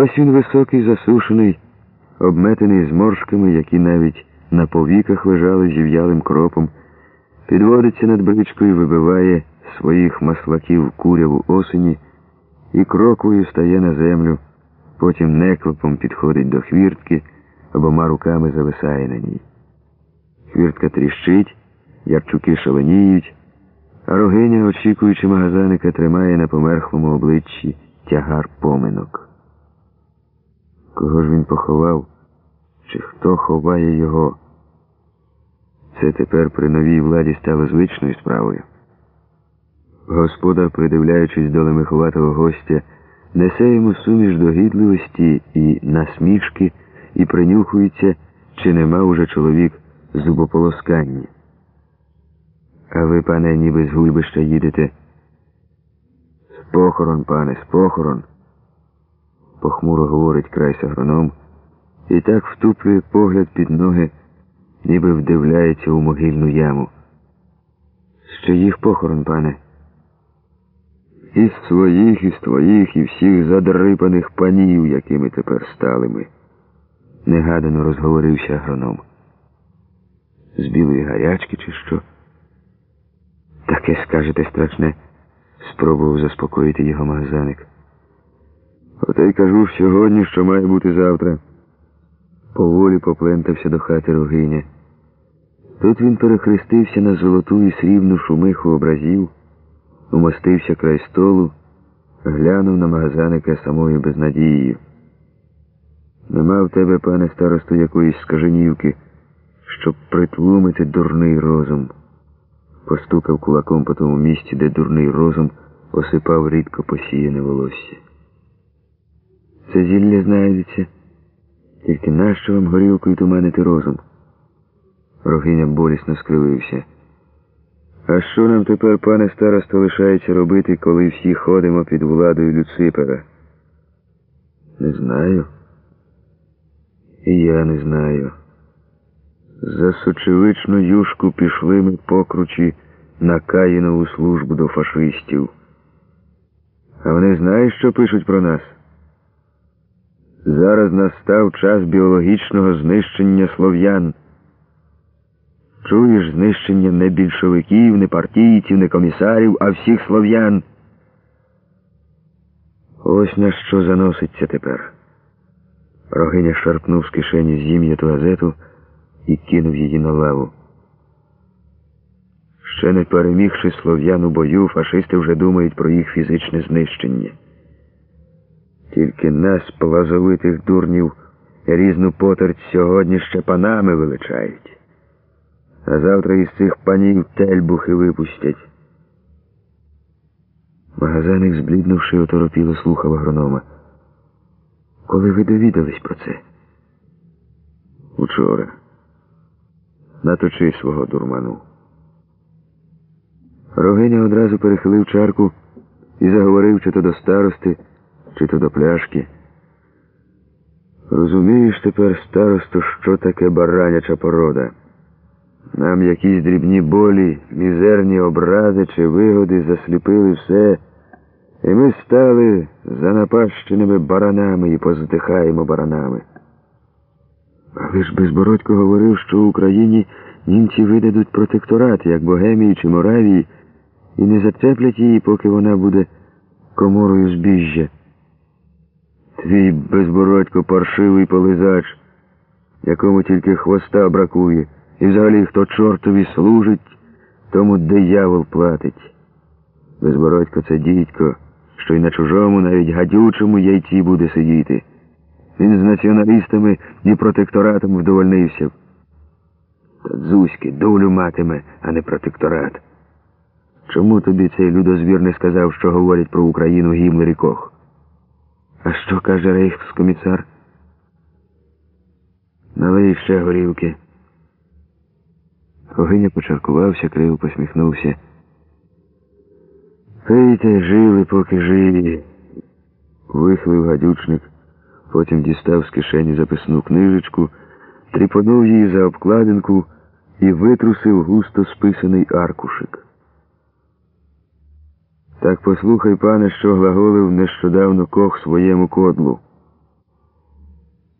Ось він високий, засушений, обметений зморшками, які навіть на повіках лежали зів'ялим кропом, підводиться над бричкою, вибиває своїх маслаків куряву осені і крокою стає на землю, потім неклопом підходить до хвіртки, обома руками зависає на ній. Хвіртка тріщить, ярчуки шаленіють, а рогиня, очікуючи магазаника, тримає на померхлому обличчі тягар поминок. Кого ж він поховав, чи хто ховає його? Це тепер при новій владі стало звичною справою. Господар, придивляючись до лемиховатого гостя, несе йому суміш догідливості і насмішки і принюхується, чи нема уже чоловік зубополоскання. А ви, пане, ніби з гульбища їдете. З похорон, пане, з похорон, похмуро говорить крайсь агроном, і так втуплює погляд під ноги, ніби вдивляється у могильну яму. З чиїх похорон, пане? Із своїх, із твоїх, і всіх задрипаних панів, якими тепер стали ми. Негадано розговорився агроном. З білої гарячки, чи що? Таке скажете страшне, спробував заспокоїти його магазаник. Оте й кажу сьогодні, що має бути завтра. Поволі поплентався до хати рогиня. Тут він перехрестився на золоту і срібну шумиху образів, умостився край столу, глянув на магазаника самою безнадією. Нема в тебе, пане старосту, якоїсь скаженівки, щоб притлумити дурний розум. Постукав кулаком по тому місці, де дурний розум осипав рідко посіяне волосся. Це зілля знайдеться, тільки нащо вам горілкою туманити розум? Рогиня болісно скривився. А що нам тепер, пане старосто, лишається робити, коли всі ходимо під владою Люципера? Не знаю. І я не знаю. За сочевичну юшку пішли ми покручі на Каїнову службу до фашистів. А вони знають, що пишуть про нас? Зараз настав час біологічного знищення слов'ян. Чуєш знищення не більшовиків, не партійців, не комісарів, а всіх слов'ян. Ось на що заноситься тепер. Рогиня шарпнув з кишені зім'яту газету і кинув її на лаву. Ще не перемігши слов'ян у бою, фашисти вже думають про їх фізичне знищення. Тільки нас, плазовитих дурнів, різну потерть сьогодні ще панами величають. А завтра із цих панів тельбухи випустять. Магазаник, збліднувши, оторопіло слухав агронома. Коли ви довідались про це? Учора. Наточи свого дурману. Рогиня одразу перехилив чарку і заговорив чи то до старости, чи то до пляшки. Розумієш тепер, старосто, що таке бараняча порода? Нам якісь дрібні болі, мізерні образи чи вигоди засліпили все, і ми стали занапащеними баранами і поздихаємо баранами. Але ж Безбородько говорив, що в Україні німці видадуть протекторат, як Богемії чи Моравії, і не зацеплять її, поки вона буде коморою збіжжя. Твій безбородько паршивий полизач, якому тільки хвоста бракує, і взагалі хто чортові служить, тому диявол платить. Безбородько це дідько, що й на чужому, навіть гадючому яйці буде сидіти. Він з націоналістами і протекторатом вдовольнився. Та дзузьки долю матиме, а не протекторат. Чому тобі цей людозвір не сказав, що говорять про Україну Гімлер і Кох? А що каже рейхскоміцар? Налий ще горілки. Огиня почаркувався, криво посміхнувся. Пийте, жили, поки живі. Вихлив гадючник, потім дістав з кишені записну книжечку, тріпонув її за обкладинку і витрусив густо списаний аркушик. Так послухай, пане, що глаголив нещодавно кох своєму кодлу.